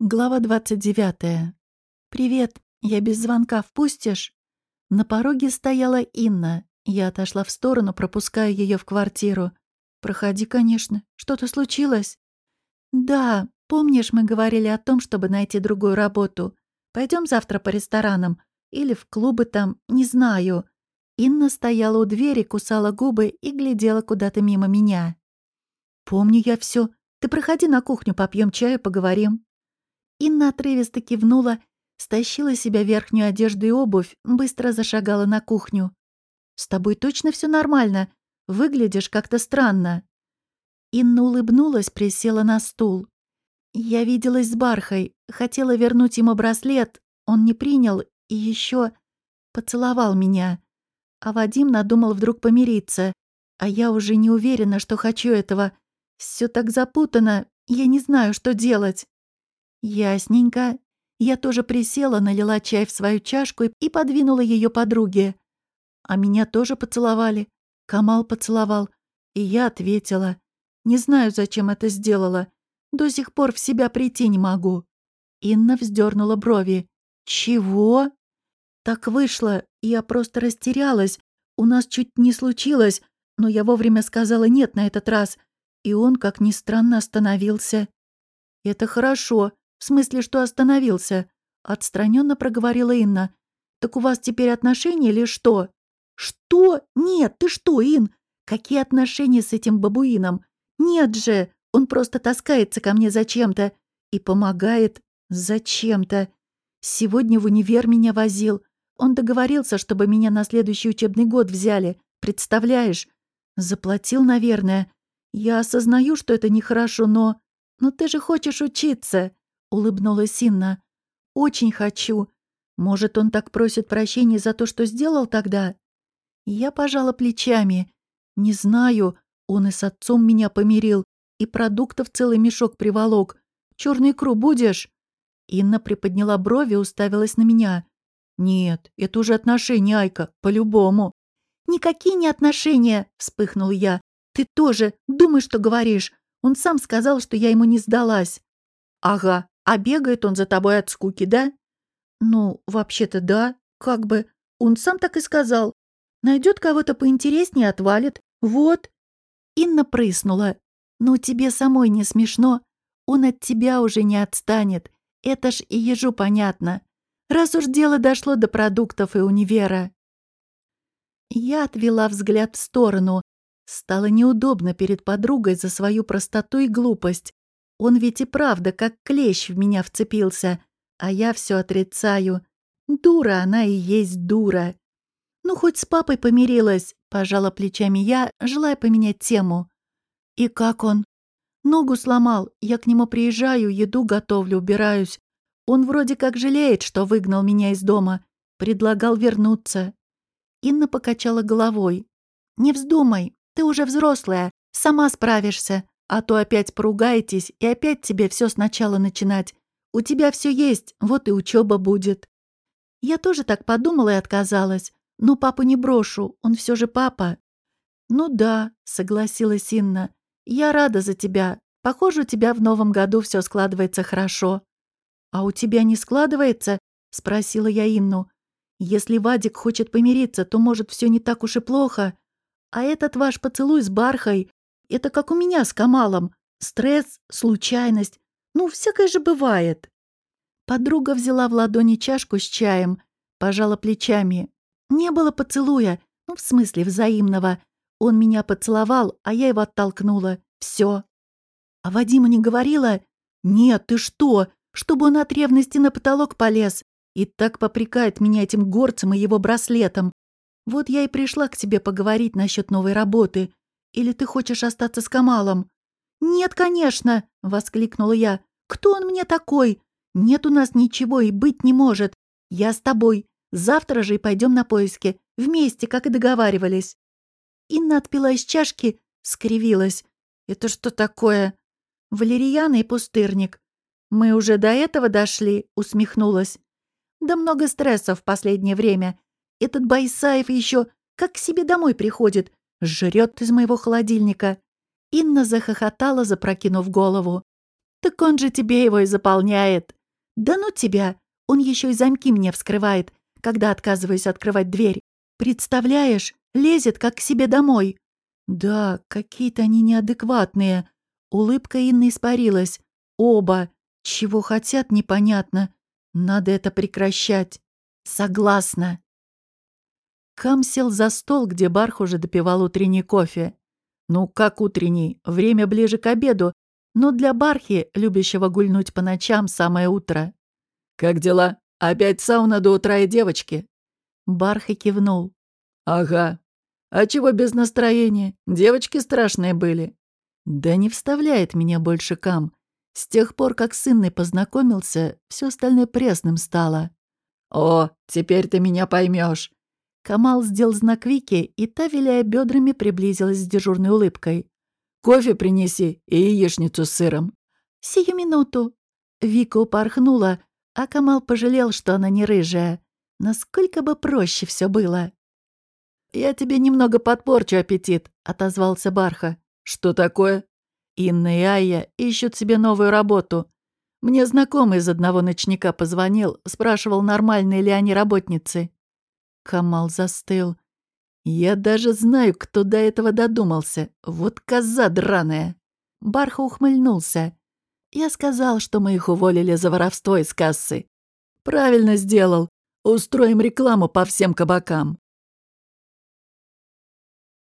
Глава 29. «Привет, я без звонка впустишь?» На пороге стояла Инна. Я отошла в сторону, пропуская ее в квартиру. «Проходи, конечно. Что-то случилось?» «Да, помнишь, мы говорили о том, чтобы найти другую работу. Пойдем завтра по ресторанам. Или в клубы там, не знаю». Инна стояла у двери, кусала губы и глядела куда-то мимо меня. «Помню я все. Ты проходи на кухню, попьем чаю, поговорим». Инна отрывисто кивнула, стащила себя верхнюю одежду и обувь, быстро зашагала на кухню. «С тобой точно все нормально? Выглядишь как-то странно». Инна улыбнулась, присела на стул. «Я виделась с Бархой, хотела вернуть ему браслет, он не принял и еще поцеловал меня. А Вадим надумал вдруг помириться, а я уже не уверена, что хочу этого. Все так запутано, я не знаю, что делать». «Ясненько». Я тоже присела, налила чай в свою чашку и подвинула ее подруге. А меня тоже поцеловали. Камал поцеловал. И я ответила. Не знаю, зачем это сделала. До сих пор в себя прийти не могу. Инна вздернула брови. «Чего?» «Так вышло. Я просто растерялась. У нас чуть не случилось, но я вовремя сказала «нет» на этот раз. И он, как ни странно, остановился. «Это хорошо. «В смысле, что остановился?» — отстраненно проговорила Инна. «Так у вас теперь отношения или что?» «Что? Нет, ты что, Ин? Какие отношения с этим бабуином? Нет же, он просто таскается ко мне зачем-то и помогает зачем-то. Сегодня в универ меня возил. Он договорился, чтобы меня на следующий учебный год взяли. Представляешь? Заплатил, наверное. Я осознаю, что это нехорошо, но... Но ты же хочешь учиться. — улыбнулась Инна. «Очень хочу. Может, он так просит прощения за то, что сделал тогда?» Я пожала плечами. «Не знаю. Он и с отцом меня помирил, и продуктов целый мешок приволок. Черный икру будешь?» Инна приподняла брови и уставилась на меня. «Нет, это уже отношения, Айка, по-любому». «Никакие не отношения!» — вспыхнул я. «Ты тоже думай, что говоришь. Он сам сказал, что я ему не сдалась». «Ага, а бегает он за тобой от скуки, да? Ну, вообще-то да, как бы. Он сам так и сказал. Найдет кого-то поинтереснее, отвалит. Вот. Инна прыснула. Ну, тебе самой не смешно. Он от тебя уже не отстанет. Это ж и ежу понятно. Раз уж дело дошло до продуктов и универа. Я отвела взгляд в сторону. Стало неудобно перед подругой за свою простоту и глупость. Он ведь и правда как клещ в меня вцепился, а я все отрицаю. Дура она и есть дура. Ну, хоть с папой помирилась, пожала плечами я, желая поменять тему. И как он? Ногу сломал, я к нему приезжаю, еду готовлю, убираюсь. Он вроде как жалеет, что выгнал меня из дома. Предлагал вернуться. Инна покачала головой. «Не вздумай, ты уже взрослая, сама справишься. А то опять поругаетесь, и опять тебе все сначала начинать. У тебя все есть, вот и учеба будет. Я тоже так подумала и отказалась. Но папу не брошу, он все же папа. Ну да, согласилась Инна. Я рада за тебя. Похоже, у тебя в новом году все складывается хорошо. А у тебя не складывается? Спросила я Инну. Если Вадик хочет помириться, то, может, все не так уж и плохо. А этот ваш поцелуй с Бархой, это как у меня с Камалом. Стресс, случайность. Ну, всякое же бывает. Подруга взяла в ладони чашку с чаем, пожала плечами. Не было поцелуя, ну, в смысле взаимного. Он меня поцеловал, а я его оттолкнула. Все. А Вадиму не говорила? Нет, ты что? Чтобы он от ревности на потолок полез. И так попрекает меня этим горцем и его браслетом. Вот я и пришла к тебе поговорить насчет новой работы. Или ты хочешь остаться с Камалом?» «Нет, конечно!» — воскликнула я. «Кто он мне такой? Нет у нас ничего и быть не может. Я с тобой. Завтра же и пойдем на поиски. Вместе, как и договаривались». Инна отпила из чашки, скривилась. «Это что такое?» «Валерьяна и пустырник». «Мы уже до этого дошли», — усмехнулась. «Да много стресса в последнее время. Этот Байсаев еще как к себе домой приходит. Жрет из моего холодильника. Инна захохотала, запрокинув голову. Так он же тебе его и заполняет. Да ну тебя, он еще и замки мне вскрывает, когда отказываюсь открывать дверь. Представляешь, лезет как к себе домой. Да, какие-то они неадекватные. Улыбка Инны испарилась. Оба. Чего хотят, непонятно. Надо это прекращать. Согласна. Кам сел за стол, где Барх уже допивал утренний кофе. Ну, как утренний, время ближе к обеду, но для Бархи, любящего гульнуть по ночам, самое утро. «Как дела? Опять сауна до утра и девочки?» Бархи кивнул. «Ага. А чего без настроения? Девочки страшные были». «Да не вставляет меня больше Кам. С тех пор, как с Инной познакомился, все остальное пресным стало». «О, теперь ты меня поймешь. Камал сделал знак Вике, и та, виляя бедрами, приблизилась с дежурной улыбкой. «Кофе принеси и яичницу с сыром». «Сию минуту». Вика упорхнула, а Камал пожалел, что она не рыжая. Насколько бы проще все было. «Я тебе немного подпорчу аппетит», — отозвался Барха. «Что такое?» «Инна и Айя ищут себе новую работу. Мне знакомый из одного ночника позвонил, спрашивал, нормальные ли они работницы. Камал застыл. «Я даже знаю, кто до этого додумался. Вот коза драная!» Барха ухмыльнулся. «Я сказал, что мы их уволили за воровство из кассы. Правильно сделал. Устроим рекламу по всем кабакам».